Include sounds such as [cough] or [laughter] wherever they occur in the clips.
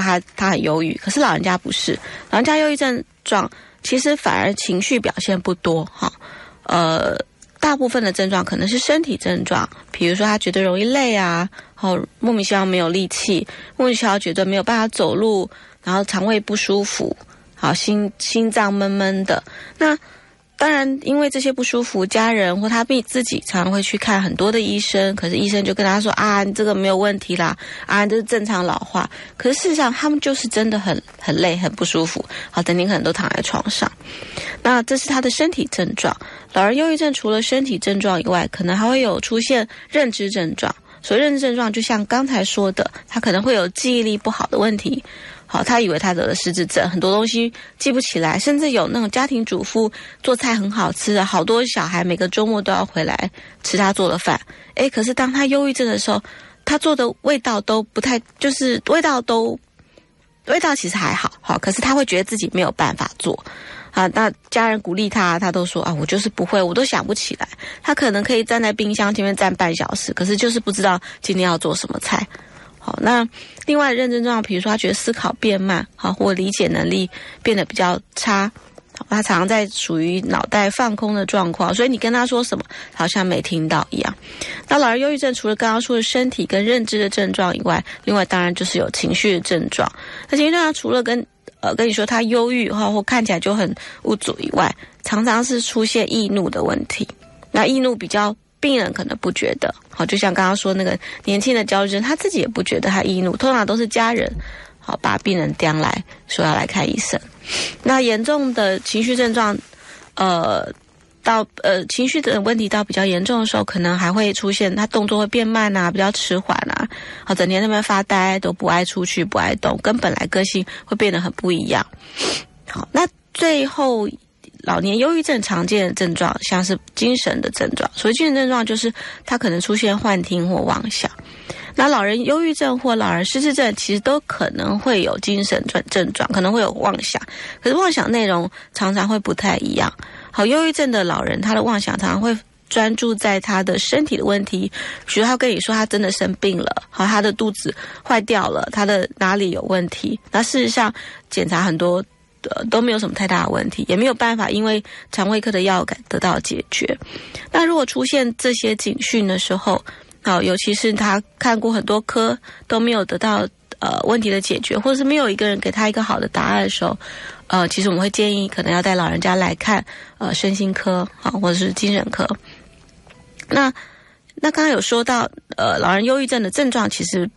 他他很忧郁，可是老人家不是，老人家忧郁症状其实反而情绪表现不多哈，呃，大部分的症状可能是身体症状，比如说他觉得容易累啊，然后莫名其妙没有力气，莫名其妙觉得没有办法走路，然后肠胃不舒服，好心心脏闷闷的那。当然，因为这些不舒服，家人或他自自己常常会去看很多的医生，可是医生就跟他说啊，你这个没有问题啦，啊，这是正常老化。可是事实上，他们就是真的很很累、很不舒服，好，的，你可能都躺在床上。那这是他的身体症状。老人忧郁症除了身体症状以外，可能还会有出现认知症状。所以认知症状，就像刚才说的，他可能会有记忆力不好的问题。好，他以为他得了失智症，很多东西记不起来，甚至有那种家庭主妇做菜很好吃的，好多小孩每个周末都要回来吃他做的饭。诶，可是当他忧郁症的时候，他做的味道都不太，就是味道都味道其实还好，好，可是他会觉得自己没有办法做啊。那家人鼓励他，他都说啊，我就是不会，我都想不起来。他可能可以站在冰箱前面站半小时，可是就是不知道今天要做什么菜。好，那另外的认知症状，比如说他觉得思考变慢，好，或理解能力变得比较差，他常常在属于脑袋放空的状况，所以你跟他说什么，好像没听到一样。那老人忧郁症除了刚刚说的身体跟认知的症状以外，另外当然就是有情绪的症状。那情绪症状除了跟呃跟你说他忧郁哈，或看起来就很无助以外，常常是出现易怒的问题。那易怒比较。病人可能不觉得，好，就像刚刚说那个年轻的焦虑症，他自己也不觉得他易怒，通常都是家人，好把病人叼来说要来看医生。那严重的情绪症状，呃，到呃情绪的问题到比较严重的时候，可能还会出现他动作会变慢啊，比较迟缓啊，好，整天那边发呆，都不爱出去，不爱动，跟本来个性会变得很不一样。好，那最后。老年忧郁症常见的症状，像是精神的症状。所谓精神症状，就是他可能出现幻听或妄想。那老人忧郁症或老人失智症，其实都可能会有精神症症状，可能会有妄想。可是妄想内容常常会不太一样。好，忧郁症的老人，他的妄想常常会专注在他的身体的问题，比如他跟你说他真的生病了，好，他的肚子坏掉了，他的 [laughs] 哪里有问题？那事实上检查很多。呃都没有什么太大的问题，也没有办法因为肠胃科的药感得到解决。那如果出现这些警讯的时候，好，尤其是他看过很多科都没有得到呃问题的解决，或者是没有一个人给他一个好的答案的时候，呃，其实我们会建议可能要带老人家来看呃身心科啊，或者是精神科。那那刚刚有说到呃老人忧郁症的症状其实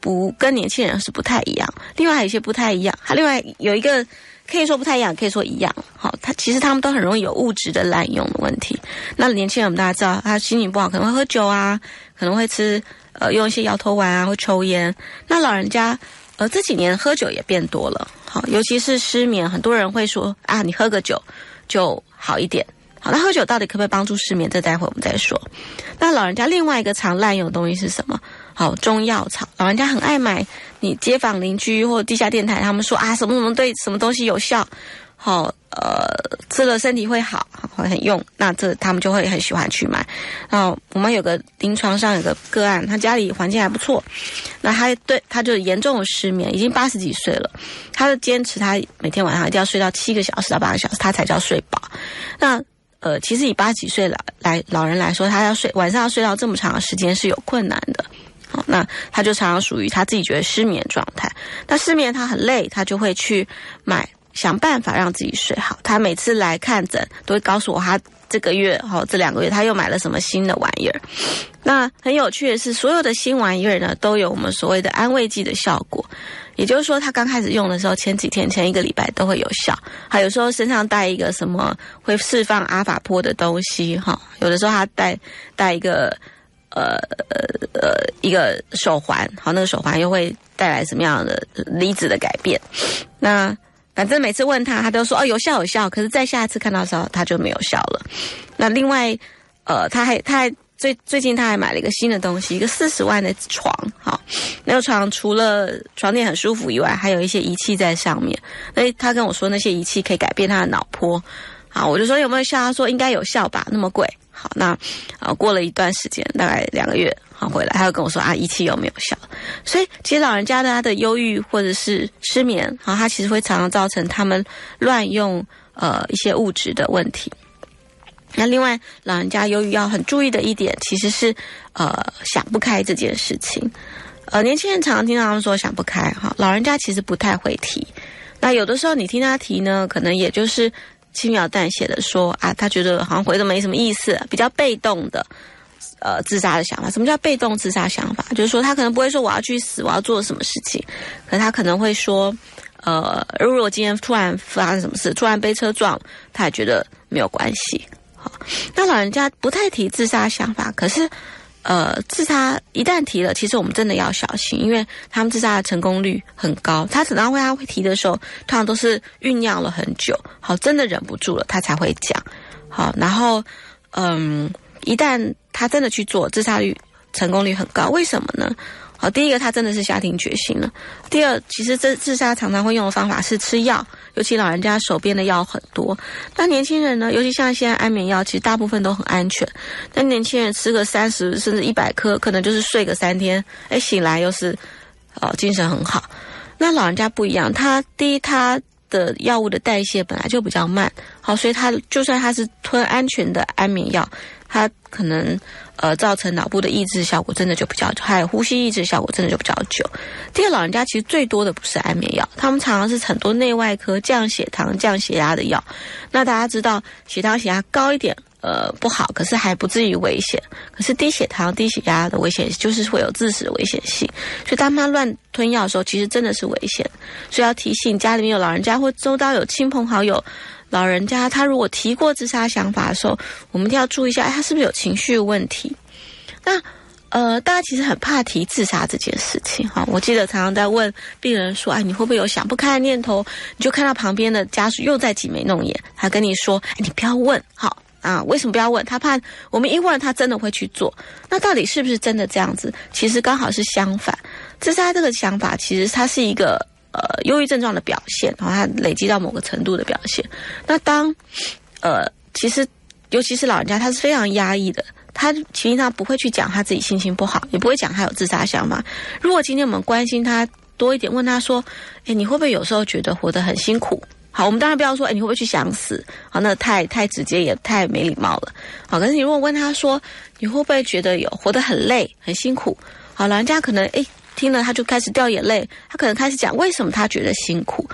不跟年轻人是不太一样，另外还有一些不太一样，还另外有一个。可以说不太一样，可以说一样。好，他其实他们都很容易有物质的滥用的问题。那年轻人我们大家知道，他心情不好可能会喝酒啊，可能会吃呃用一些摇头丸啊，会抽烟。那老人家呃这几年喝酒也变多了，好，尤其是失眠，很多人会说啊，你喝个酒就好一点。好，那喝酒到底可不可以帮助失眠？这待会我们再说。那老人家另外一个常滥用的东西是什么？好，中药草，老人家很爱买。你街坊邻居或地下电台，他们说啊，什么什么对什么东西有效，好，呃，吃了身体会好，会很用，那这他们就会很喜欢去买。然后我们有个临床上有个个案，他家里环境还不错，那他对他就严重的失眠，已经八十几岁了，他就坚持他每天晚上一定要睡到七个小时到八个小时，他才叫睡饱。那呃，其实以八十几岁来来老人来说，他要睡晚上要睡到这么长的时间是有困难的。好，那他就常常属于他自己觉得失眠状态。那失眠他很累，他就会去买想办法让自己睡好。他每次来看诊都会告诉我，他这个月哈这两个月他又买了什么新的玩意儿。那很有趣的是，所有的新玩意儿呢都有我们所谓的安慰剂的效果。也就是说，他刚开始用的时候，前几天、前一个礼拜都会有效。还有时候身上带一个什么会释放阿法波的东西哈，有的时候他带带一个。呃呃，一个手环，好，那个手环又会带来什么样的离子的改变？那反正每次问他，他都说哦有效有效，可是再下一次看到的时候，他就没有效了。那另外，呃，他还他还最最近他还买了一个新的东西，一个四十万的床，好，那个床除了床垫很舒服以外，还有一些仪器在上面。所以他跟我说那些仪器可以改变他的脑波，好，我就说有没有效？他说应该有效吧，那么贵。好，那啊过了一段时间，大概两个月，好回来，他又跟我说啊，仪器有没有效？所以其实老人家的他的忧郁或者是失眠，啊，他其实会常常造成他们乱用呃一些物质的问题。那另外，老人家忧郁要很注意的一点，其实是呃想不开这件事情。呃，年轻人常常听到他们说想不开，哈，老人家其实不太会提。那有的时候你听他提呢，可能也就是轻描淡写的说啊，他觉得好像回的没什么意思，比较被动的，呃，自杀的想法。什么叫被动自杀想法？就是说他可能不会说我要去死，我要做什么事情，可他可能会说，呃，如果今天突然发生什么事，突然被车撞，他也觉得没有关系。好，那老人家不太提自杀想法，可是。呃，自杀一旦提了，其实我们真的要小心，因为他们自杀的成功率很高。他等到会他会提的时候，通常都是酝酿了很久，好，真的忍不住了，他才会讲。好，然后，嗯，一旦他真的去做，自杀率成功率很高，为什么呢？好，第一个他真的是下定决心了。第二，其实这自杀常常会用的方法是吃药，尤其老人家手边的药很多。那年轻人呢？尤其像现在安眠药，其实大部分都很安全。但年轻人吃个三十甚至一百颗，可能就是睡个三天，哎，醒来又是哦精神很好。那老人家不一样，他第一他的药物的代谢本来就比较慢，好，所以他就算他是吞安全的安眠药，它可能。呃，造成脑部的抑制效果真的就比较，还有呼吸抑制效果真的就比较久。第二，老人家其实最多的不是安眠药，他们常常是很多内外科降血糖、降血压的药。那大家知道，血糖、血压高一点，呃，不好，可是还不至于危险。可是低血糖、低血压的危险就是会有致死的危险性。所以当他乱吞药的时候，其实真的是危险。所以要提醒家里面有老人家或周遭有亲朋好友。老人家他如果提过自杀想法的时候，我们一定要注意一下，他是不是有情绪问题？那呃，大家其实很怕提自杀这件事情哈。我记得常常在问病人说，哎，你会不会有想不开的念头？你就看到旁边的家属又在挤眉弄眼，他跟你说，哎，你不要问，好啊，为什么不要问？他怕我们一问，他真的会去做。那到底是不是真的这样子？其实刚好是相反，自杀这个想法其实它是一个。呃，忧郁症状的表现，然后它累积到某个程度的表现。那当，呃，其实尤其是老人家，他是非常压抑的，他其实他不会去讲他自己心情不好，也不会讲他有自杀想法。如果今天我们关心他多一点，问他说：“哎，你会不会有时候觉得活得很辛苦？”好，我们当然不要说：“哎，你会不会去想死？”好，那太太直接也太没礼貌了。好，可是你如果问他说：“你会不会觉得有活得很累、很辛苦？”好，老人家可能哎。听了他就开始掉眼泪，他可能开始讲为什么他觉得辛苦。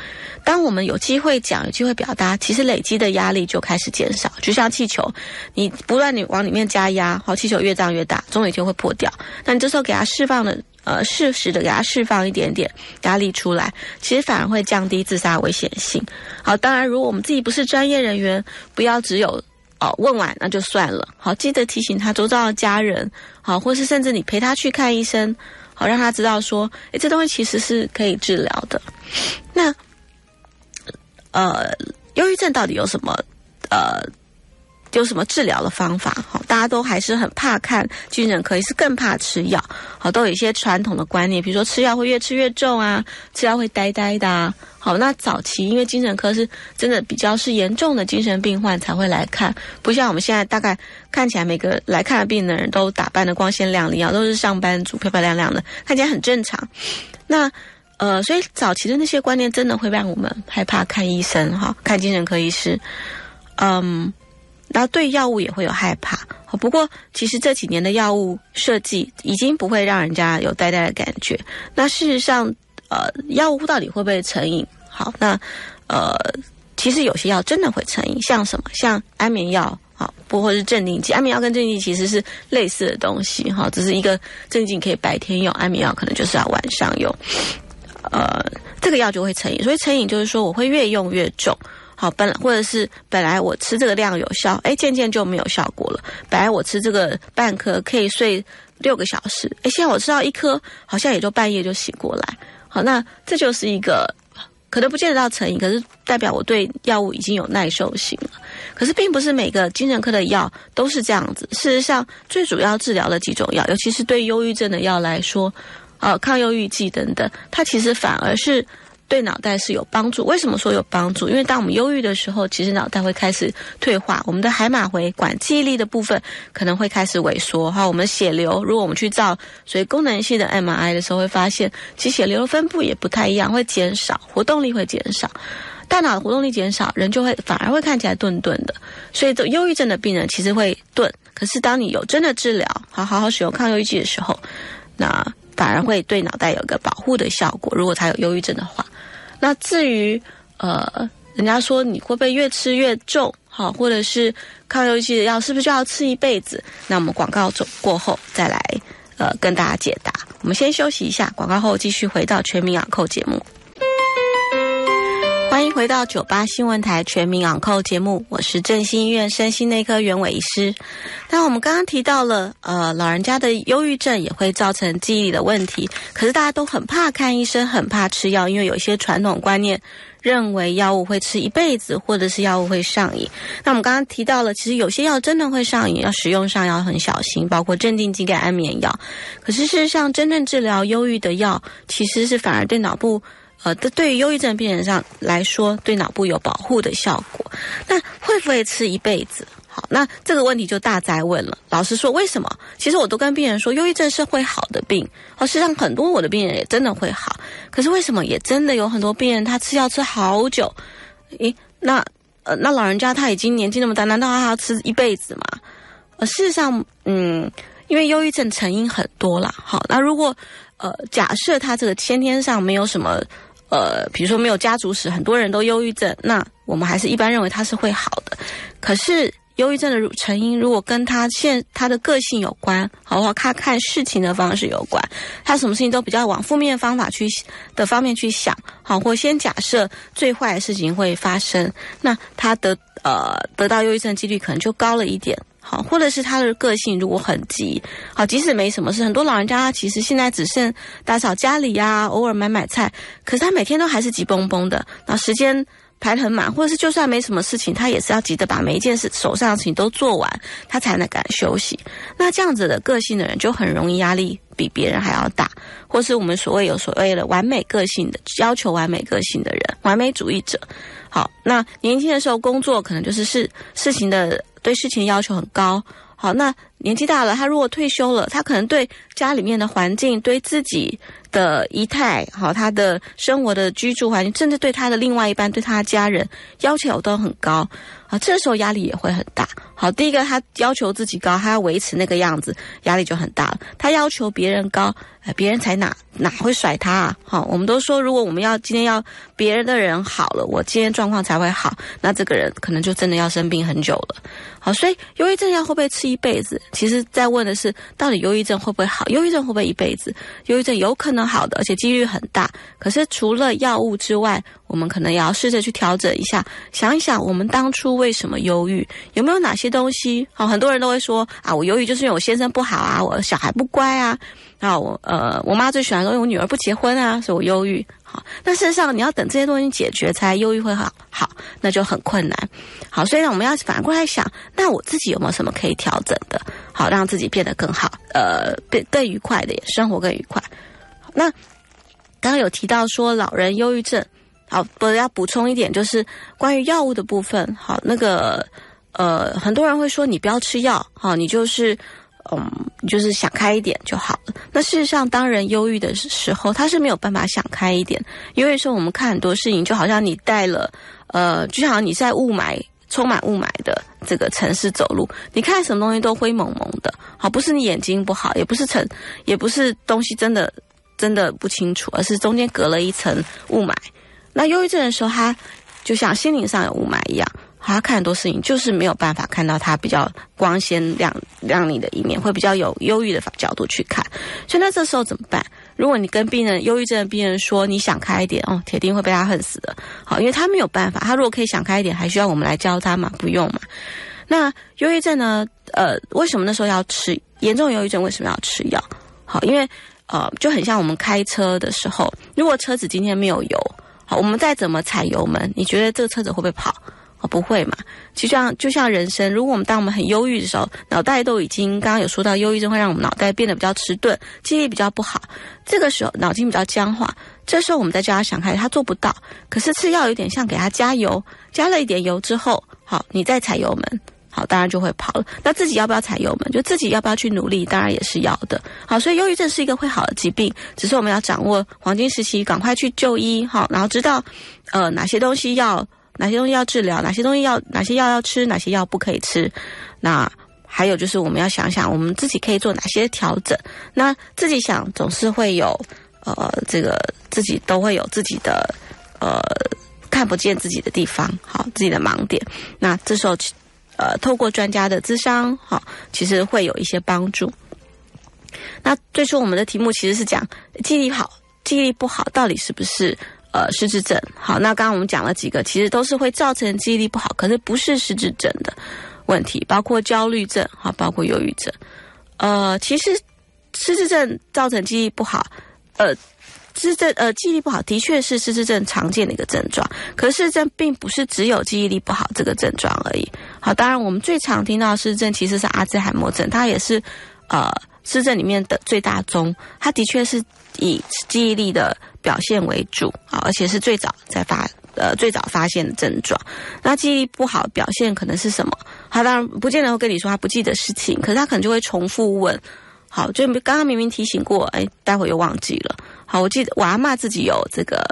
当我们有机会讲、有机会表达，其实累积的压力就开始减少。就像气球，你不断你往里面加压，好，气球越胀越大，总有一天会破掉。那你这时候给他释放的，呃，适时的给他释放一点点压力出来，其实反而会降低自杀危险性。好，当然如果我们自己不是专业人员，不要只有哦问完那就算了。好，记得提醒他周遭的家人，好，或是甚至你陪他去看医生。好，让他知道说，诶，这东西其实是可以治疗的。那，呃，忧郁症到底有什么？呃，有什么治疗的方法？好，大家都还是很怕看精神科，也是更怕吃药。好，都有一些传统的观念，比如说吃药会越吃越重啊，吃药会呆呆的啊。好，那早期因为精神科是真的比较是严重的精神病患才会来看，不像我们现在大概看起来每个来看病的人都打扮的光鲜亮丽啊，都是上班族漂漂亮亮的，看起来很正常。那呃，所以早期的那些观念真的会让我们害怕看医生哈，看精神科医师，嗯，然后对药物也会有害怕。不过其实这几年的药物设计已经不会让人家有呆呆的感觉。那事实上。呃，药物到底会不会成瘾？好，那呃，其实有些药真的会成瘾，像什么？像安眠药，好，不或是镇定剂。安眠药跟镇定剂其实是类似的东西，哈，只是一个镇静可以白天用，安眠药可能就是要晚上用。呃，这个药就会成瘾，所以成瘾就是说我会越用越重。好，本来或者是本来我吃这个量有效，哎，渐渐就没有效果了。本来我吃这个半颗可以睡六个小时，哎，现在我吃到一颗，好像也就半夜就醒过来。好，那这就是一个可能不见得到成瘾，可是代表我对药物已经有耐受性了。可是并不是每个精神科的药都是这样子。事实上，最主要治疗的几种药，尤其是对忧郁症的药来说，呃，抗忧郁剂等等，它其实反而是。对脑袋是有帮助。为什么说有帮助？因为当我们忧郁的时候，其实脑袋会开始退化，我们的海马回管记忆力的部分可能会开始萎缩。哈，我们血流，如果我们去照所以功能性的 MRI 的时候，会发现其实血流的分布也不太一样，会减少，活动力会减少。大脑的活动力减少，人就会反而会看起来顿顿的。所以，这忧郁症的病人其实会顿。可是，当你有真的治疗，好好好使用抗忧郁剂的时候，那反而会对脑袋有个保护的效果。如果他有忧郁症的话，那至于呃，人家说你会不会越吃越重，好，或者是抗忧郁剂的药是不是就要吃一辈子？那我们广告走过后再来呃跟大家解答。我们先休息一下，广告后继续回到全民养扣节目。欢迎回到九八新闻台全民养扣节目，我是振兴医院身心内科袁伟医师。那我们刚刚提到了，呃，老人家的忧郁症也会造成记忆力的问题，可是大家都很怕看医生，很怕吃药，因为有一些传统观念认为药物会吃一辈子，或者是药物会上瘾。那我们刚刚提到了，其实有些药真的会上瘾，要使用上要很小心，包括镇定剂跟安眠药。可是事实上，真正治疗忧郁的药，其实是反而对脑部。呃，这对于忧郁症病人上来说，对脑部有保护的效果。那会不会吃一辈子？好，那这个问题就大灾问了。老实说，为什么？其实我都跟病人说，忧郁症是会好的病。哦，实上很多我的病人也真的会好。可是为什么也真的有很多病人他吃药吃好久？诶，那呃，那老人家他已经年纪那么大，难道他要吃一辈子吗？呃，事实上，嗯，因为忧郁症成因很多啦。好，那如果呃，假设他这个先天上没有什么。呃，比如说没有家族史，很多人都忧郁症，那我们还是一般认为他是会好的。可是忧郁症的成因如果跟他现他的个性有关，好，或他看事情的方式有关，他什么事情都比较往负面方法去的方面去想，好，或先假设最坏的事情会发生，那他的呃得到忧郁症几率可能就高了一点。好，或者是他的个性如果很急，好，即使没什么事，很多老人家其实现在只剩打扫家里呀，偶尔买买菜，可是他每天都还是急绷绷的，那时间排很满，或者是就算没什么事情，他也是要急着把每一件事手上的事情都做完，他才能敢休息。那这样子的个性的人就很容易压力比别人还要大，或是我们所谓有所谓的完美个性的要求完美个性的人，完美主义者。好，那年轻的时候工作可能就是事事情的。对事情要求很高，好，那年纪大了，他如果退休了，他可能对家里面的环境、对自己的仪态、好，他的生活的居住环境，甚至对他的另外一半、对他的家人要求都很高，啊，这时候压力也会很大。好，第一个他要求自己高，他要维持那个样子，压力就很大了。他要求别人高，别人才哪哪会甩他啊？好，我们都说，如果我们要今天要别人的人好了，我今天状况才会好，那这个人可能就真的要生病很久了。好，所以忧郁症要会不会吃一辈子？其实在问的是，到底忧郁症会不会好？忧郁症会不会一辈子？忧郁症有可能好的，而且几率很大。可是除了药物之外，我们可能也要试着去调整一下，想一想我们当初为什么忧郁，有没有哪些东西？好，很多人都会说啊，我忧郁就是因为我先生不好啊，我小孩不乖啊，啊，我呃，我妈最喜欢说我女儿不结婚啊，所以我忧郁。好，那事实上你要等这些东西解决，才忧郁会好，好，那就很困难。好，所以呢，我们要反过来想，那我自己有没有什么可以调整的？好，让自己变得更好，呃，更更愉快的，生活更愉快。那刚刚有提到说老人忧郁症。好，不要补充一点，就是关于药物的部分。好，那个呃，很多人会说你不要吃药，好，你就是嗯，就是想开一点就好了。那事实上，当人忧郁的时候，他是没有办法想开一点，因为说我们看很多事情，就好像你带了呃，就好像你在雾霾充满雾霾的这个城市走路，你看什么东西都灰蒙蒙的。好，不是你眼睛不好，也不是层，也不是东西真的真的不清楚，而是中间隔了一层雾霾。那忧郁症的时候，他就像心灵上有雾霾一样，他看很多事情就是没有办法看到他比较光鲜亮亮丽的一面，会比较有忧郁的角度去看。所以那这时候怎么办？如果你跟病人忧郁症的病人说你想开一点哦，铁定会被他恨死的。好，因为他没有办法，他如果可以想开一点，还需要我们来教他嘛？不用嘛？那忧郁症呢？呃，为什么那时候要吃严重忧郁症？为什么要吃药？好，因为呃，就很像我们开车的时候，如果车子今天没有油。好，我们再怎么踩油门，你觉得这个车子会不会跑？不会嘛。就像就像人生，如果我们当我们很忧郁的时候，脑袋都已经刚刚有说到，忧郁症会让我们脑袋变得比较迟钝，记忆力比较不好。这个时候脑筋比较僵化，这时候我们再叫他想开，他做不到。可是吃药有点像给他加油，加了一点油之后，好，你再踩油门，好，当然就会跑了。那自己要不要踩油门？就自己要不要去努力？当然也是要的。好，所以忧郁症是一个会好的疾病，只是我们要掌握黄金时期，赶快去就医，好，然后知道呃哪些东西要，哪些东西要治疗，哪些东西要，哪些药要吃，哪些药不可以吃。那还有就是我们要想想，我们自己可以做哪些调整。那自己想总是会有。呃，这个自己都会有自己的呃看不见自己的地方，好，自己的盲点。那这时候，呃，透过专家的咨商，好，其实会有一些帮助。那最初我们的题目其实是讲记忆力好，记忆力不好到底是不是呃失智症？好，那刚刚我们讲了几个，其实都是会造成记忆力不好，可是不是失智症的问题，包括焦虑症，哈，包括忧郁症。呃，其实失智症造成记忆不好。呃，失智呃记忆力不好，的确是失智症常见的一个症状。可是失智症并不是只有记忆力不好这个症状而已。好，当然我们最常听到失智症其实是阿兹海默症，它也是呃失智里面的最大宗。它的确是以记忆力的表现为主啊，而且是最早在发呃最早发现的症状。那记忆不好表现可能是什么？他当然不见得会跟你说他不记得事情，可是他可能就会重复问。好，就刚刚明明提醒过，哎，待会又忘记了。好，我记得我阿妈自己有这个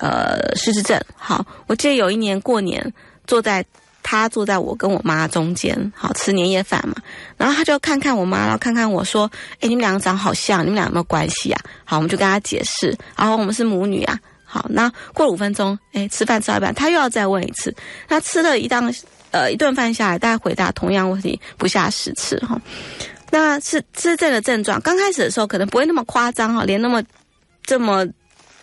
呃失智症。好，我记得有一年过年，坐在他坐在我跟我妈中间，好吃年夜饭嘛。然后他就看看我妈，然后看看我说，哎，你们两个长好像，你们俩有没有关系啊？好，我们就跟他解释，然后我们是母女啊。好，那过了五分钟，哎，吃饭吃到一半，他又要再问一次。他吃了一档呃一顿饭下来，大概回答同样问题不下十次哈。那是失智的症状，刚开始的时候可能不会那么夸张哈，连那么这么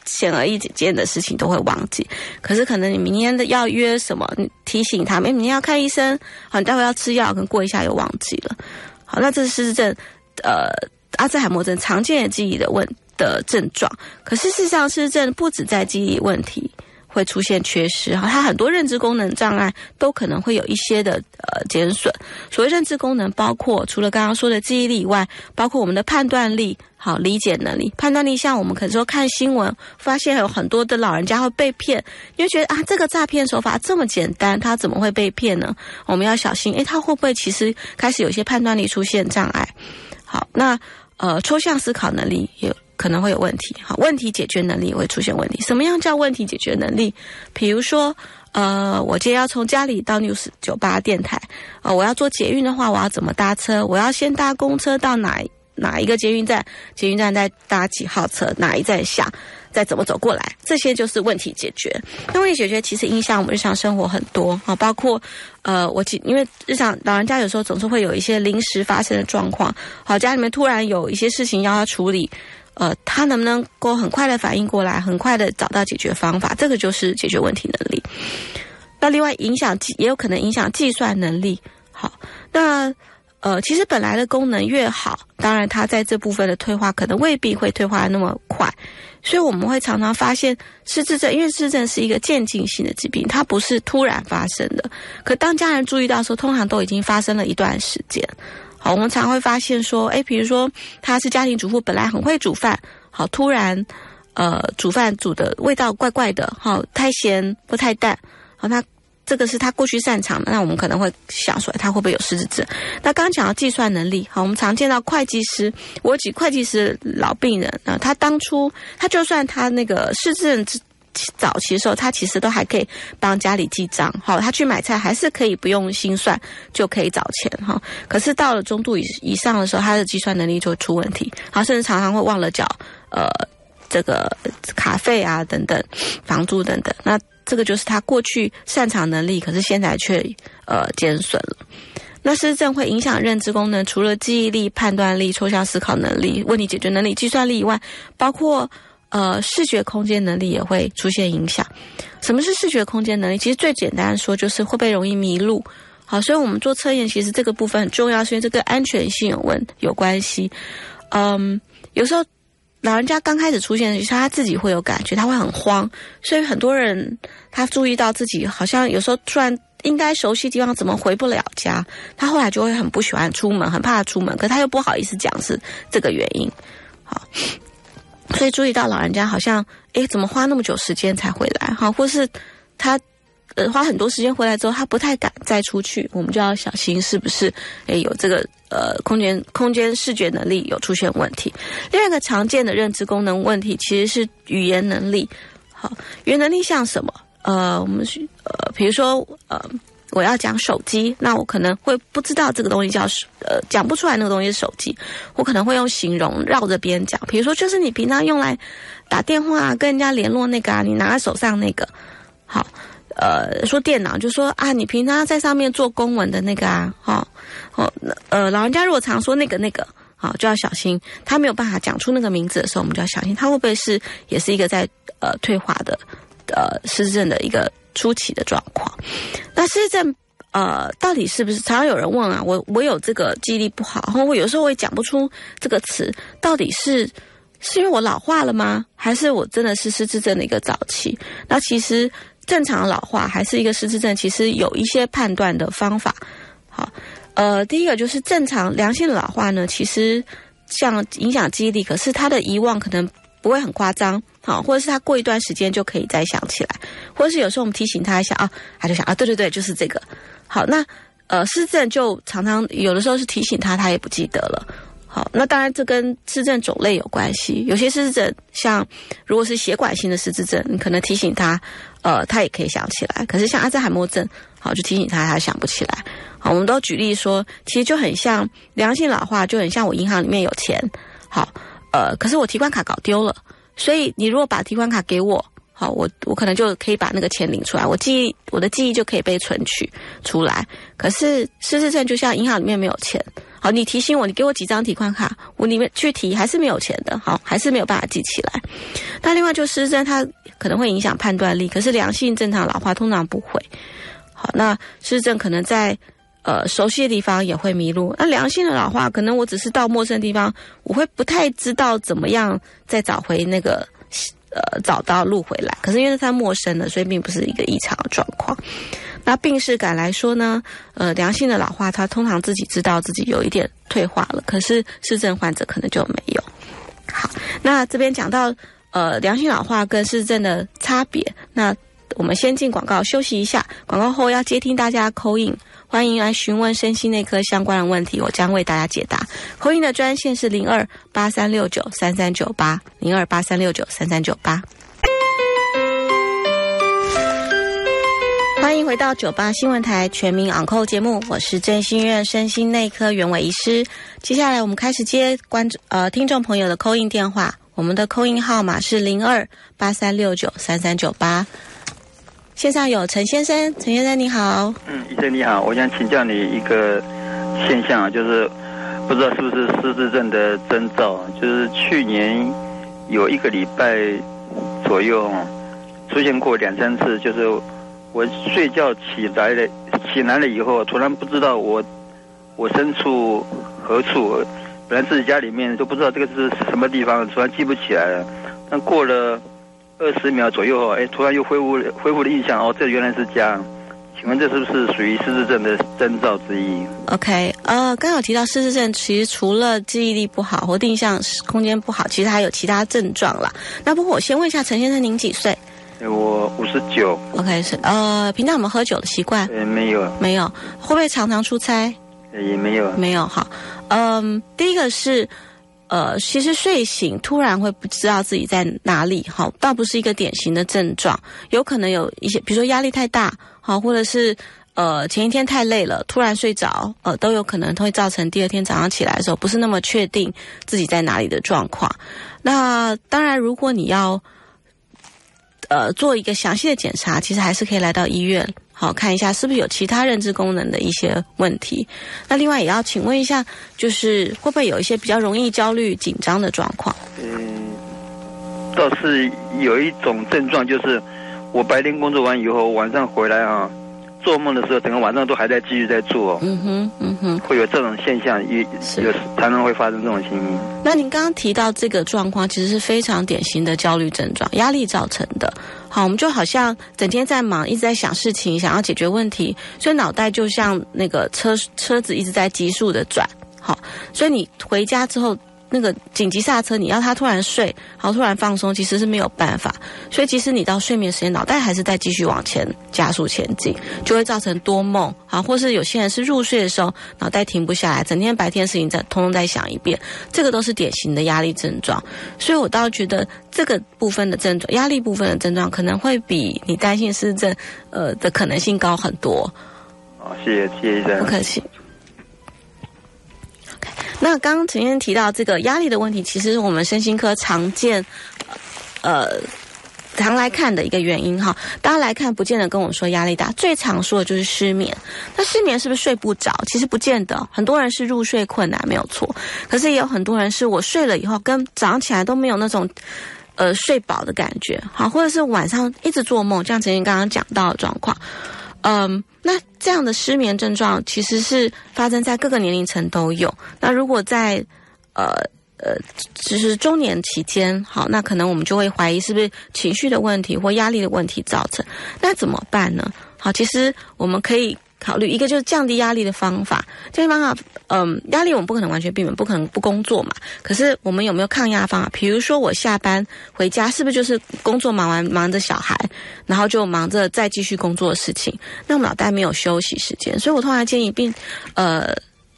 显而易见的事情都会忘记。可是可能你明天的要约什么，你提醒他们，明天要看医生，好，你待会要吃药，可能过一下又忘记了。好，那这是失智症，呃，阿兹海默症常见的记忆的问的症状。可是事实上，失智症不止在记忆问题。会出现缺失哈，它很多认知功能障碍都可能会有一些的呃减损。所谓认知功能，包括除了刚刚说的记忆力以外，包括我们的判断力、好理解能力。判断力像我们可能说看新闻，发现有很多的老人家会被骗，你就觉得啊，这个诈骗手法这么简单，他怎么会被骗呢？我们要小心，诶，他会不会其实开始有些判断力出现障碍？好，那呃，抽象思考能力有。可能会有问题，好，问题解决能力也会出现问题。什么样叫问题解决能力？比如说，呃，我今天要从家里到 news 酒吧电台，呃，我要坐捷运的话，我要怎么搭车？我要先搭公车到哪哪一个捷运站？捷运站再搭几号车？哪一站下？再怎么走过来？这些就是问题解决。那问题解决其实影响我们日常生活很多啊，包括呃，我因为日常老人家有时候总是会有一些临时发生的状况，好，家里面突然有一些事情要他处理。呃，他能不能够很快的反应过来，很快的找到解决方法？这个就是解决问题能力。那另外影响也有可能影响计算能力。好，那呃，其实本来的功能越好，当然它在这部分的退化可能未必会退化那么快。所以我们会常常发现失智症，因为失智症是一个渐进性的疾病，它不是突然发生的。可当家人注意到的时候，通常都已经发生了一段时间。好，我们常会发现说，哎，比如说他是家庭主妇，本来很会煮饭，好，突然，呃，煮饭煮的味道怪怪的，好，太咸或太淡，好，那这个是他过去擅长的，那我们可能会想说他会不会有失智症？那刚讲到计算能力，好，我们常见到会计师，我举会计师老病人啊，他当初他就算他那个失智症。早期的时候，他其实都还可以帮家里记账，好，他去买菜还是可以不用心算就可以找钱哈。可是到了中度以上的时候，他的计算能力就出问题，好，甚至常常会忘了缴呃这个卡费啊等等，房租等等。那这个就是他过去擅长能力，可是现在却呃减损了。那失智症会影响认知功能，除了记忆力、判断力、抽象思考能力、问题解决能力、计算力以外，包括。呃，视觉空间能力也会出现影响。什么是视觉空间能力？其实最简单的说，就是会不会容易迷路。好，所以我们做测验，其实这个部分很重要，是因为这个安全性有问有关系。嗯，有时候老人家刚开始出现的时候，他自己会有感觉，他会很慌。所以很多人他注意到自己好像有时候突然应该熟悉的地方怎么回不了家，他后来就会很不喜欢出门，很怕出门，可他又不好意思讲是这个原因。好。所以注意到老人家好像，诶，怎么花那么久时间才回来？哈，或是他呃花很多时间回来之后，他不太敢再出去，我们就要小心是不是诶有这个呃空间空间视觉能力有出现问题。另外一个常见的认知功能问题其实是语言能力。好，语言能力像什么？呃，我们呃，比如说呃。我要讲手机，那我可能会不知道这个东西叫呃，讲不出来那个东西是手机，我可能会用形容绕着别人讲，比如说就是你平常用来打电话跟人家联络那个啊，你拿在手上那个，好，呃，说电脑就说啊，你平常在上面做公文的那个啊，好，哦，呃，老人家如果常说那个那个，好，就要小心，他没有办法讲出那个名字的时候，我们就要小心，他会不会是也是一个在呃退化的呃失智的一个。初期的状况，那失智症呃，到底是不是？常常有人问啊，我我有这个记忆力不好，然后我有时候会讲不出这个词，到底是是因为我老化了吗？还是我真的是失智症的一个早期？那其实正常老化还是一个失智症，其实有一些判断的方法。好，呃，第一个就是正常良性的老化呢，其实像影响记忆力，可是他的遗忘可能。不会很夸张，好，或者是他过一段时间就可以再想起来，或者是有时候我们提醒他一下啊，他就想啊，对对对，就是这个。好，那呃，失症就常常有的时候是提醒他，他也不记得了。好，那当然这跟失症种类有关系，有些失智症像如果是血管性的失智症，你可能提醒他，呃，他也可以想起来。可是像阿兹海默症，好，就提醒他，他想不起来。好，我们都举例说，其实就很像良性老化，就很像我银行里面有钱，好。呃，可是我提款卡搞丢了，所以你如果把提款卡给我，好，我我可能就可以把那个钱领出来，我记忆我的记忆就可以被存取出来。可是失智症就像银行里面没有钱，好，你提醒我，你给我几张提款卡，我里面去提还是没有钱的，好，还是没有办法记起来。那另外就失智症，它可能会影响判断力，可是良性正常老化通常不会。好，那失智症可能在。呃，熟悉的地方也会迷路。那良性的老化，可能我只是到陌生的地方，我会不太知道怎么样再找回那个呃找到路回来。可是因为它陌生的，所以并不是一个异常的状况。那病视感来说呢，呃，良性的老化，它通常自己知道自己有一点退化了，可是失症患者可能就没有。好，那这边讲到呃良性老化跟失症的差别，那我们先进广告休息一下，广告后要接听大家扣印。欢迎来询问身心内科相关的问题，我将为大家解答。口音的专线是零二八三六九三三九八零二八三六九三三九八。欢迎回到九八新闻台全民昂扣节目，我是振兴院身心内科袁伟医师。接下来我们开始接观众呃听众朋友的扣音电话，我们的扣音号码是零二八三六九三三九八。线上有陈先生，陈先生你好。嗯，医生你好，我想请教你一个现象啊，就是不知道是不是失智症的征兆。就是去年有一个礼拜左右出现过两三次，就是我睡觉起来了，起来了以后，突然不知道我我身处何处，本来自己家里面都不知道这个是什么地方，突然记不起来了。但过了。二十秒左右哦，哎，突然又恢复恢复了印象，哦，这原来是家。请问这是不是属于失智症的征兆之一？OK，呃，刚有提到失智症，其实除了记忆力不好或定向空间不好，其实还有其他症状啦。那不过我先问一下陈先生，您几岁？我五十九。OK，是呃，平常有没有喝酒的习惯？呃，没有。没有，会不会常常出差？也没有。没有，好，嗯，第一个是。呃，其实睡醒突然会不知道自己在哪里，好，倒不是一个典型的症状，有可能有一些，比如说压力太大，好，或者是呃前一天太累了，突然睡着，呃，都有可能会造成第二天早上起来的时候不是那么确定自己在哪里的状况。那当然，如果你要呃做一个详细的检查，其实还是可以来到医院。好看一下是不是有其他认知功能的一些问题？那另外也要请问一下，就是会不会有一些比较容易焦虑紧张的状况？嗯，倒是有一种症状，就是我白天工作完以后，晚上回来啊，做梦的时候，整个晚上都还在继续在做。嗯哼，嗯哼，会有这种现象，也有常常会发生这种情形。那您刚刚提到这个状况，其实是非常典型的焦虑症状，压力造成的。好，我们就好像整天在忙，一直在想事情，想要解决问题，所以脑袋就像那个车车子一直在急速的转。好，所以你回家之后，那个紧急刹车，你要他突然睡，然后突然放松，其实是没有办法。所以即使你到睡眠时间，脑袋还是在继续往前加速前进，就会造成多梦啊，或是有些人是入睡的时候脑袋停不下来，整天白天事情在通通在想一遍，这个都是典型的压力症状。所以我倒觉得这个部分的症状，压力部分的症状可能会比你担心失智症呃的可能性高很多。好，谢谢谢谢医生，不客气。那刚刚陈先提到这个压力的问题，其实是我们身心科常见，呃，常来看的一个原因哈。大家来看，不见得跟我们说压力大，最常说的就是失眠。那失眠是不是睡不着？其实不见得，很多人是入睡困难，没有错。可是也有很多人是我睡了以后，跟早上起来都没有那种呃睡饱的感觉，好，或者是晚上一直做梦，像陈先刚刚讲到的状况。嗯，那这样的失眠症状其实是发生在各个年龄层都有。那如果在呃呃，就是中年期间，好，那可能我们就会怀疑是不是情绪的问题或压力的问题造成。那怎么办呢？好，其实我们可以。考虑一个就是降低压力的方法，降低方法，嗯，压力我们不可能完全避免，不可能不工作嘛。可是我们有没有抗压方法？比如说我下班回家，是不是就是工作忙完忙着小孩，然后就忙着再继续工作的事情？那我们脑袋没有休息时间，所以我通常建议，并呃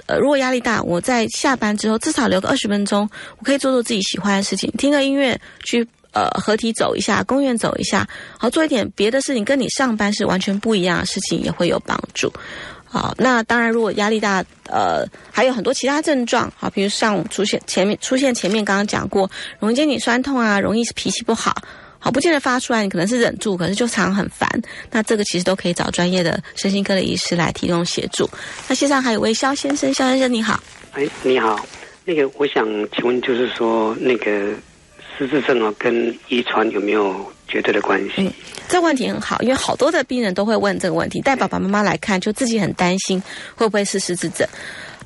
呃，如果压力大，我在下班之后至少留个二十分钟，我可以做做自己喜欢的事情，听个音乐去。呃，合体走一下，公园走一下，好做一点别的事情，跟你上班是完全不一样的事情，也会有帮助。好，那当然，如果压力大，呃，还有很多其他症状，好，比如像出现前面出现前面刚刚讲过，容易肩颈酸痛啊，容易脾气不好，好，不见得发出来，你可能是忍住，可是就常很烦。那这个其实都可以找专业的身心科的医师来提供协助。那线上还有位肖先生，肖先生你好，哎，你好，那个我想请问，就是说那个。失智症啊，跟遗传有没有绝对的关系？嗯，这问题很好，因为好多的病人都会问这个问题。带爸爸妈妈来看，就自己很担心会不会是失智症。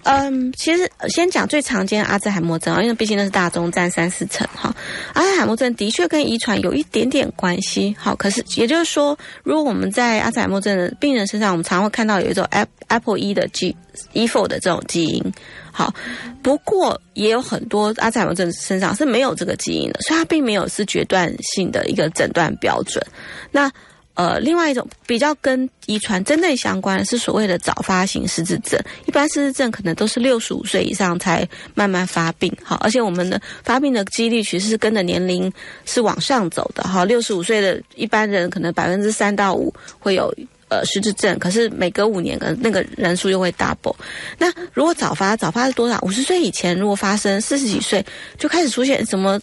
嗯，其实先讲最常见的阿兹海默症啊，因为毕竟那是大宗，占三四成哈。阿兹海默症的确跟遗传有一点点关系，好，可是也就是说，如果我们在阿兹海默症的病人身上，我们常会看到有一种 Apple 一的基 e f o 的这种基因。好，不过也有很多阿兹海默症身上是没有这个基因的，所以它并没有是决断性的一个诊断标准。那呃，另外一种比较跟遗传真正相关的是所谓的早发型失智症，一般失智症可能都是六十五岁以上才慢慢发病。好，而且我们的发病的几率其实是跟着年龄是往上走的。哈，六十五岁的一般人可能百分之三到五会有。呃，失智症，可是每隔五年，可能那个人数又会 double。那如果早发，早发是多少？五十岁以前如果发生，四十几岁就开始出现什么？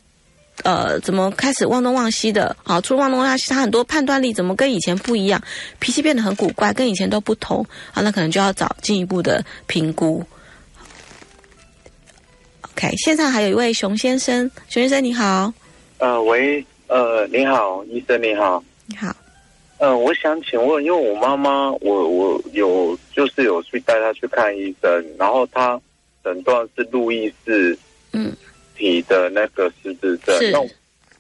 呃，怎么开始忘东忘西的？好，除了忘东忘西，他很多判断力怎么跟以前不一样？脾气变得很古怪，跟以前都不同。啊，那可能就要找进一步的评估。OK，现在还有一位熊先生，熊先生你好。呃，喂，呃，你好，医生你好。你好。嗯，我想请问，因为我妈妈，我我有就是有去带她去看医生，然后她诊断是路易斯嗯体的那个失智症。那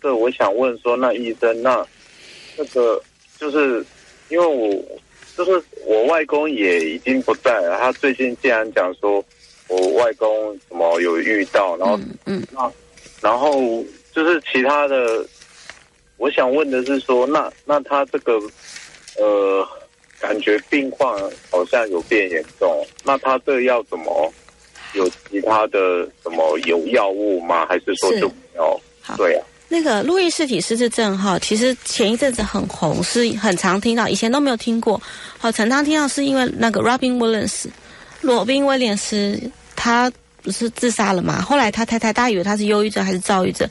这我想问说，那医生，那那个就是因为我就是我外公也已经不在了，他最近竟然讲说我外公什么有遇到，然后嗯那然后就是其他的。我想问的是说，那那他这个呃，感觉病况好像有变严重，那他这要怎么有其他的什么有药物吗？还是说就没有？对啊，那个路易斯体失智症哈，其实前一阵子很红，是很常听到，以前都没有听过。好，常常听到是因为那个 Robin Williams，罗宾威廉斯他。不是自杀了嘛？后来他太太，大家以为他是忧郁症还是躁郁症？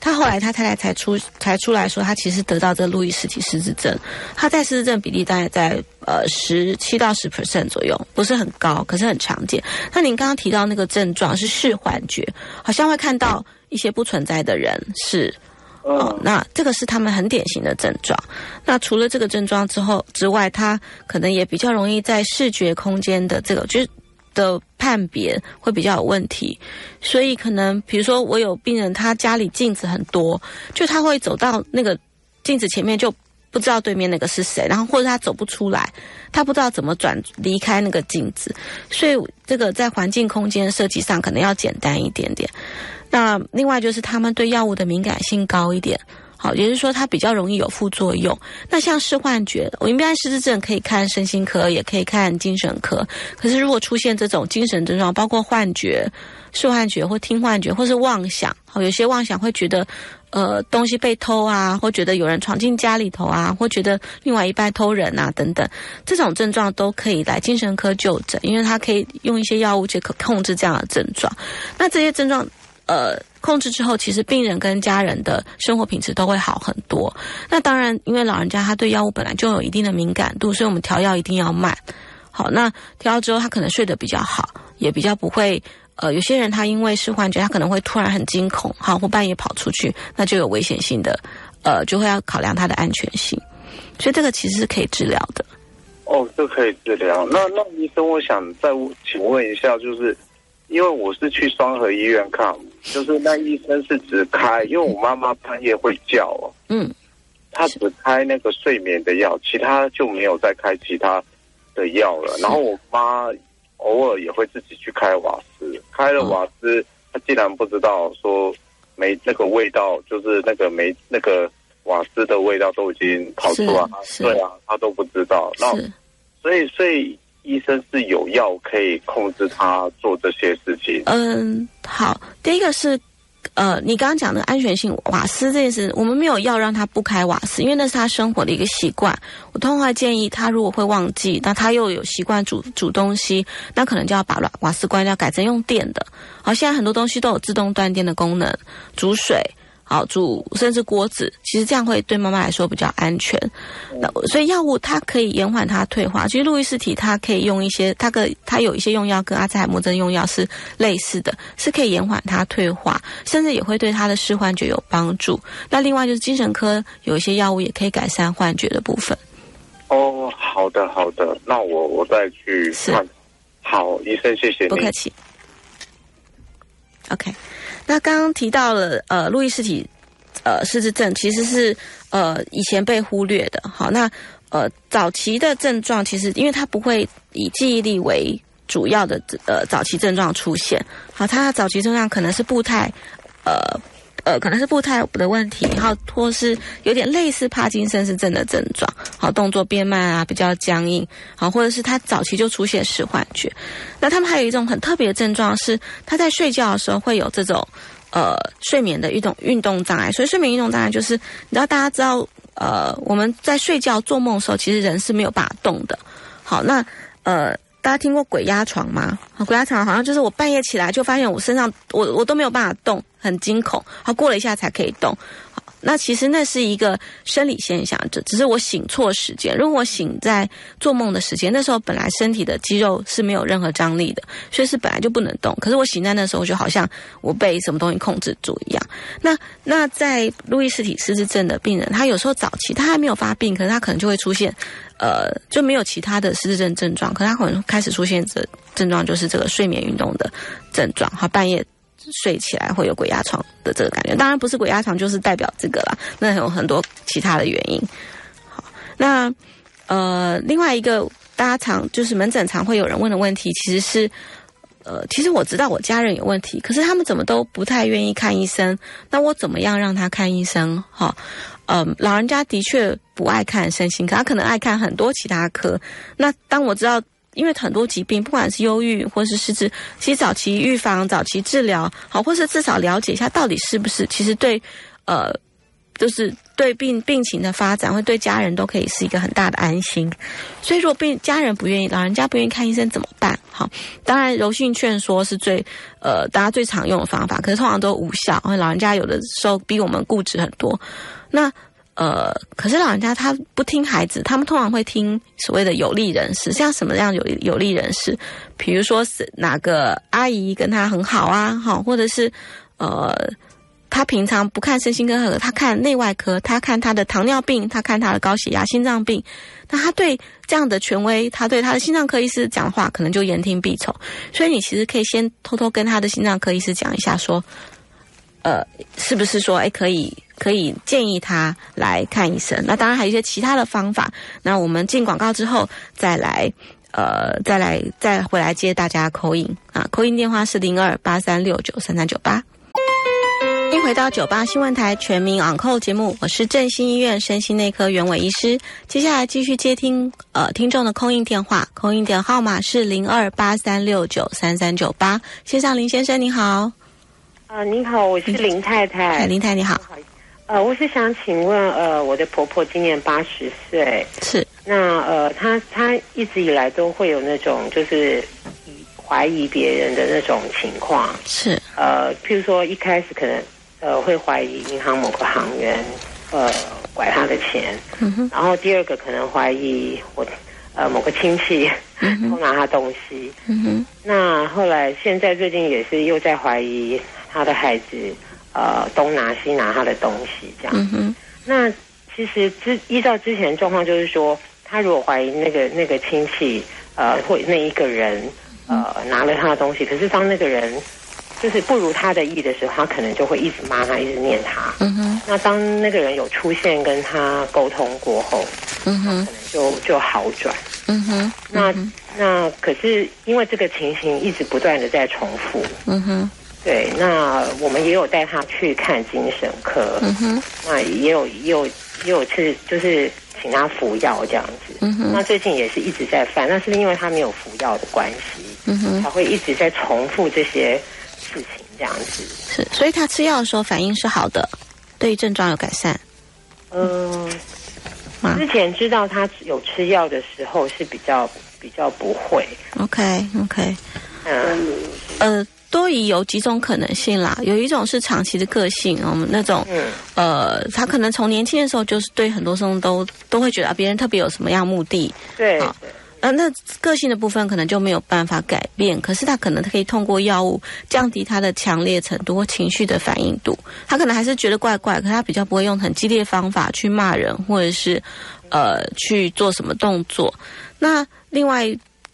他后来他太太才出才出来说，他其实得到这路易斯体失智症。他在失智症比例大概在呃十七到十 percent 左右，不是很高，可是很常见。那您刚刚提到那个症状是视幻觉，好像会看到一些不存在的人，是哦。那这个是他们很典型的症状。那除了这个症状之后之外，他可能也比较容易在视觉空间的这个就是。的判别会比较有问题，所以可能比如说我有病人，他家里镜子很多，就他会走到那个镜子前面就不知道对面那个是谁，然后或者他走不出来，他不知道怎么转离开那个镜子，所以这个在环境空间设计上可能要简单一点点。那另外就是他们对药物的敏感性高一点。好，也就是说它比较容易有副作用。那像是幻觉，我们一般失智症可以看身心科，也可以看精神科。可是如果出现这种精神症状，包括幻觉、视幻觉或听幻觉，或是妄想，好，有些妄想会觉得，呃，东西被偷啊，或觉得有人闯进家里头啊，或觉得另外一半偷人啊等等，这种症状都可以来精神科就诊，因为它可以用一些药物去可控制这样的症状。那这些症状。呃，控制之后，其实病人跟家人的生活品质都会好很多。那当然，因为老人家他对药物本来就有一定的敏感度，所以我们调药一定要慢。好，那调药之后他可能睡得比较好，也比较不会。呃，有些人他因为是幻觉，他可能会突然很惊恐，好，或半夜跑出去，那就有危险性的。呃，就会要考量他的安全性。所以这个其实是可以治疗的。哦，这可以治疗。那那医生，我想再请问一下，就是。因为我是去双河医院看，就是那医生是只开，因为我妈妈半夜会叫哦，嗯，他只开那个睡眠的药，其他就没有再开其他的药了。然后我妈偶尔也会自己去开瓦斯，开了瓦斯，他竟然不知道说没那个味道，就是那个没那个瓦斯的味道都已经跑出来，对啊，她都不知道。那所以所以。医生是有药可以控制他做这些事情。嗯，好，第一个是，呃，你刚刚讲的安全性瓦斯这件事，我们没有药让他不开瓦斯，因为那是他生活的一个习惯。我通常建议他，如果会忘记，那他又有习惯煮煮东西，那可能就要把瓦瓦斯关掉，改成用电的。好，现在很多东西都有自动断电的功能，煮水。好煮，甚至锅子，其实这样会对妈妈来说比较安全。那所以药物它可以延缓它退化。其实路易斯体它可以用一些，它跟它有一些用药跟阿兹海默症用药是类似的，是可以延缓它退化，甚至也会对它的视幻觉有帮助。那另外就是精神科有一些药物也可以改善幻觉的部分。哦，好的好的，那我我再去看。好，医生谢谢你。不客气。OK。那刚刚提到了，呃，路易斯体，呃，失智症其实是呃以前被忽略的。好，那呃早期的症状其实因为它不会以记忆力为主要的呃早期症状出现。好，它的早期症状可能是步态，呃呃可能是步态的问题，然后或是有点类似帕金森氏症的症状。好，动作变慢啊，比较僵硬。好，或者是他早期就出现视幻觉。那他们还有一种很特别的症状是，他在睡觉的时候会有这种，呃，睡眠的一种运动障碍。所以睡眠运动障碍就是，你知道大家知道，呃，我们在睡觉做梦的时候，其实人是没有办法动的。好，那呃，大家听过鬼压床吗？鬼压床好像就是我半夜起来就发现我身上我我都没有办法动，很惊恐。好，过了一下才可以动。那其实那是一个生理现象，只只是我醒错时间。如果我醒在做梦的时间，那时候本来身体的肌肉是没有任何张力的，所以是本来就不能动。可是我醒在那时候，就好像我被什么东西控制住一样。那那在路易斯体失智症的病人，他有时候早期他还没有发病，可是他可能就会出现，呃，就没有其他的失智症症状，可他可能开始出现这症状，就是这个睡眠运动的症状，好半夜。睡起来会有鬼压床的这个感觉，当然不是鬼压床，就是代表这个啦。那有很多其他的原因。好，那呃，另外一个大家常就是门诊常会有人问的问题，其实是呃，其实我知道我家人有问题，可是他们怎么都不太愿意看医生。那我怎么样让他看医生？哈，嗯，老人家的确不爱看身心科，他可能爱看很多其他科。那当我知道。因为很多疾病，不管是忧郁或是失智，其实早期预防、早期治疗，好，或是至少了解一下到底是不是，其实对，呃，就是对病病情的发展，会对家人都可以是一个很大的安心。所以，如果病家人不愿意，老人家不愿意看医生怎么办？好，当然柔性劝说是最，呃，大家最常用的方法，可是通常都无效，老人家有的时候比我们固执很多。那呃，可是老人家他不听孩子，他们通常会听所谓的有利人士，像什么样有有利人士？比如说是哪个阿姨跟他很好啊，哈，或者是呃，他平常不看身心科，他看内外科，他看他的糖尿病，他看他的高血压、心脏病，那他对这样的权威，他对他的心脏科医师讲话，可能就言听必从。所以你其实可以先偷偷跟他的心脏科医师讲一下，说，呃，是不是说，哎，可以。可以建议他来看医生。那当然还有一些其他的方法。那我们进广告之后再来，呃，再来再回来接大家口音啊，口音电话是零二八三六九三三九八。欢迎回到九八新闻台全民昂扣节目，我是振兴医院身心内科袁伟医师。接下来继续接听呃听众的空印电话，空印电号码是零二八三六九三三九八。线上林先生您好，啊，您好，我是林太太。哎，林太太你好。呃，我是想请问，呃，我的婆婆今年八十岁，是那呃，她她一直以来都会有那种就是怀疑别人的那种情况，是呃，譬如说一开始可能。呃，会怀疑银行某个行员，呃，拐她的钱。嗯哼。然后第二个可能怀疑我，呃，某个亲戚偷拿她东西。嗯哼。那后来现在最近也是又在怀疑他的孩子，呃，东拿西拿他的东西这样。嗯。那其实之依照之前状况，就是说，他如果怀疑那个那个亲戚，呃，或那一个人，呃，拿了他的东西，可是当那个人。就是不如他的意的时候，他可能就会一直骂他，一直念他。嗯哼。那当那个人有出现跟他沟通过后，嗯哼，可能就就好转。嗯哼。那那可是因为这个情形一直不断的在重复。嗯哼。对，那我们也有带他去看精神科。嗯哼。那也有也有也有次就是请他服药这样子。嗯哼。那最近也是一直在犯，那是因为他没有服药的关系。嗯哼。才会一直在重复这些。事情这样子是，所以他吃药的时候反应是好的，对于症状有改善。嗯，之前知道他有吃药的时候是比较比较不会。OK OK，嗯呃，多疑有几种可能性啦，有一种是长期的个性，我们那种呃，他可能从年轻的时候就是对很多事情都都会觉得别人特别有什么样目的，对。呃，那个性的部分可能就没有办法改变，可是他可能可以通过药物降低他的强烈程度或情绪的反应度。他可能还是觉得怪怪，可他比较不会用很激烈方法去骂人，或者是呃去做什么动作。那另外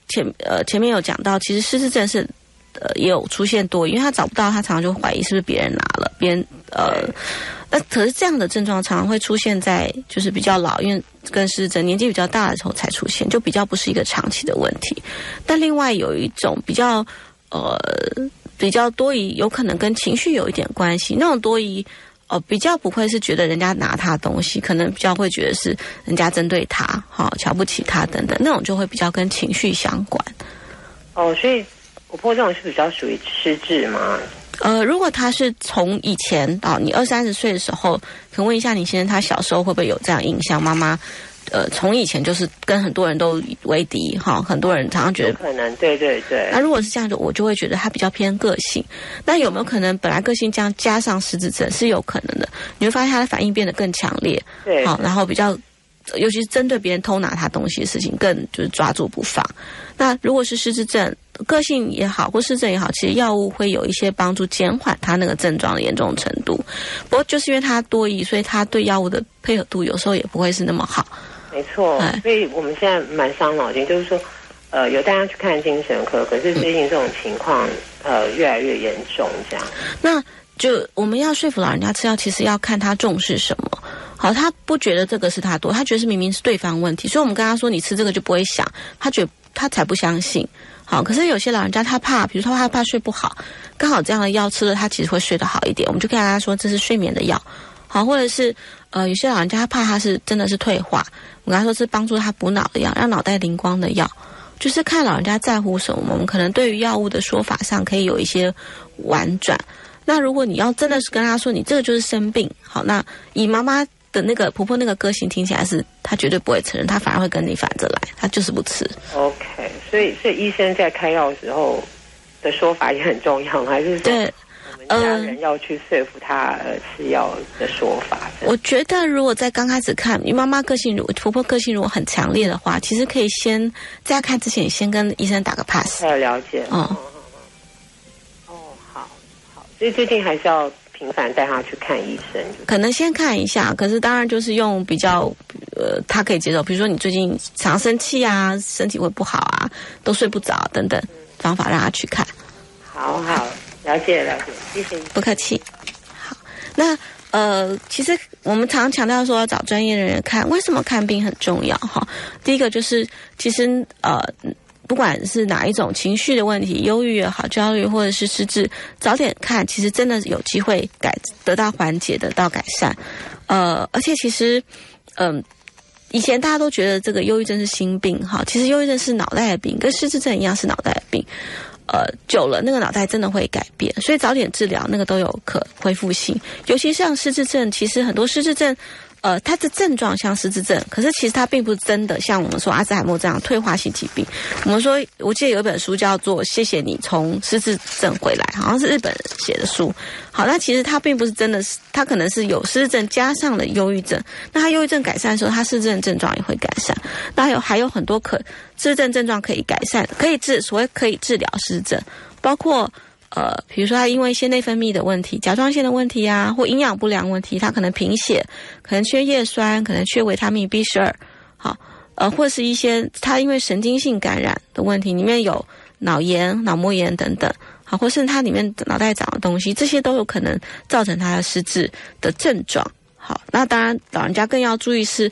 前呃前面有讲到，其实失智症是呃也有出现多，因为他找不到，他常常就怀疑是不是别人拿了，别人呃。那可是这样的症状常常会出现在就是比较老，因为跟失智年纪比较大的时候才出现，就比较不是一个长期的问题。但另外有一种比较呃比较多疑，有可能跟情绪有一点关系。那种多疑呃比较不会是觉得人家拿他东西，可能比较会觉得是人家针对他，哈瞧不起他等等，那种就会比较跟情绪相关。哦，所以我破这种是比较属于失智吗？呃，如果他是从以前啊，你二三十岁的时候，可问一下你先生，他小时候会不会有这样印象？妈妈，呃，从以前就是跟很多人都为敌哈，很多人常常觉得可能，对对对。那如果是这样子，我就会觉得他比较偏个性。那有没有可能本来个性这样加上失智症是有可能的？你会发现他的反应变得更强烈，对，好，然后比较。尤其是针对别人偷拿他东西的事情，更就是抓住不放。那如果是失智症，个性也好，或失智症也好，其实药物会有一些帮助，减缓他那个症状的严重程度。不过就是因为他多疑，所以他对药物的配合度有时候也不会是那么好。没错，所以我们现在蛮伤脑筋，就是说，呃，有大家去看精神科，可是最近这种情况，呃，越来越严重，这样。那就我们要说服老人家吃药，其实要看他重视什么。好，他不觉得这个是他多，他觉得是明明是对方问题，所以我们跟他说你吃这个就不会想，他觉得他才不相信。好，可是有些老人家他怕，比如说他怕睡不好，刚好这样的药吃了，他其实会睡得好一点，我们就跟他说这是睡眠的药。好，或者是呃有些老人家他怕他是真的是退化，我跟他说是帮助他补脑的药，让脑袋灵光的药，就是看老人家在乎什么，我们可能对于药物的说法上可以有一些婉转。那如果你要真的是跟他说你这个就是生病，好，那以妈妈。的那个婆婆那个个性听起来是，她绝对不会承认，她反而会跟你反着来，她就是不吃。OK，所以所以医生在开药的时候的说法也很重要，还是对我们家人要去说服他吃药的说法。我觉得如果在刚开始看，你妈妈个性如婆婆个性如果很强烈的话，其实可以先在看之前先跟医生打个 pass。要了解。哦。哦，好好，所以最近还是要。频繁带他去看医生，可能先看一下，可是当然就是用比较呃他可以接受，比如说你最近常生气啊，身体会不好啊，都睡不着等等方法让他去看。好好了解了解，谢谢，不客气。好，那呃，其实我们常强调说要找专业的人看，为什么看病很重要？哈，第一个就是其实呃。不管是哪一种情绪的问题，忧郁也好，焦虑或者是失智，早点看，其实真的有机会改得到缓解，得到改善。呃，而且其实，嗯，以前大家都觉得这个忧郁症是心病，哈，其实忧郁症是脑袋的病，跟失智症一样是脑袋的病。呃，久了那个脑袋真的会改变，所以早点治疗那个都有可恢复性。尤其像失智症，其实很多失智症。呃，它的症状像失智症，可是其实它并不是真的像我们说阿兹海默这样退化性疾病。我们说，我记得有一本书叫做《谢谢你从失智症回来》，好像是日本人写的书。好，那其实它并不是真的，是它可能是有失智症加上了忧郁症。那它忧郁症改善的时候，它失智症症状也会改善。那还有还有很多可失智症症状可以改善，可以治所谓可以治疗失智症，包括。呃，比如说他因为一些内分泌的问题、甲状腺的问题啊，或营养不良问题，他可能贫血，可能缺叶酸，可能缺维他命 B 十二，好，呃，或是一些他因为神经性感染的问题，里面有脑炎、脑膜炎等等，好，或是他里面脑袋长的东西，这些都有可能造成他的失智的症状。好，那当然老人家更要注意是。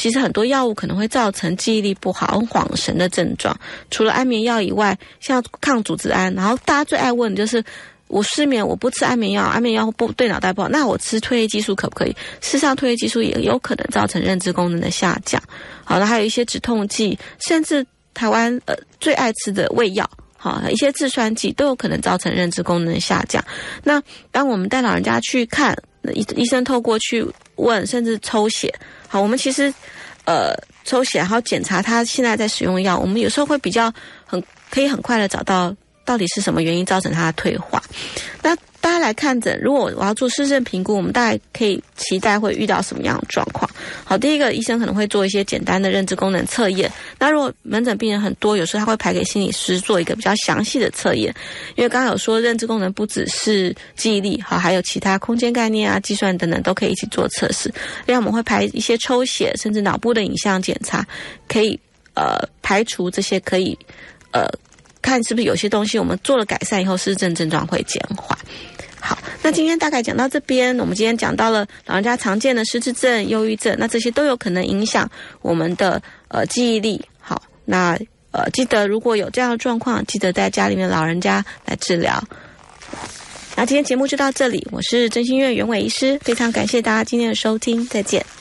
其实很多药物可能会造成记忆力不好、恍神的症状。除了安眠药以外，像抗组织胺，然后大家最爱问的就是：我失眠，我不吃安眠药，安眠药不对脑袋不好，那我吃褪黑激素可不可以？事实上，褪黑激素也有可能造成认知功能的下降。好了，还有一些止痛剂，甚至台湾呃最爱吃的胃药，好一些制酸剂都有可能造成认知功能的下降。那当我们带老人家去看医医生，透过去问，甚至抽血。好，我们其实，呃，抽血然后检查他现在在使用药，我们有时候会比较很可以很快的找到到底是什么原因造成他的退化。那大家来看诊，如果我要做失智评估，我们大概可以期待会遇到什么样的状况？好，第一个医生可能会做一些简单的认知功能测验。那如果门诊病人很多，有时候他会排给心理师做一个比较详细的测验，因为刚刚有说认知功能不只是记忆力，好，还有其他空间概念啊、计算等等都可以一起做测试。另外我们会排一些抽血，甚至脑部的影像检查，可以呃排除这些可以呃。看是不是有些东西我们做了改善以后，失智症症状会减缓。好，那今天大概讲到这边，我们今天讲到了老人家常见的失智症、忧郁症，那这些都有可能影响我们的呃记忆力。好，那呃记得如果有这样的状况，记得在家里面老人家来治疗。那今天节目就到这里，我是真心院袁伟医师，非常感谢大家今天的收听，再见。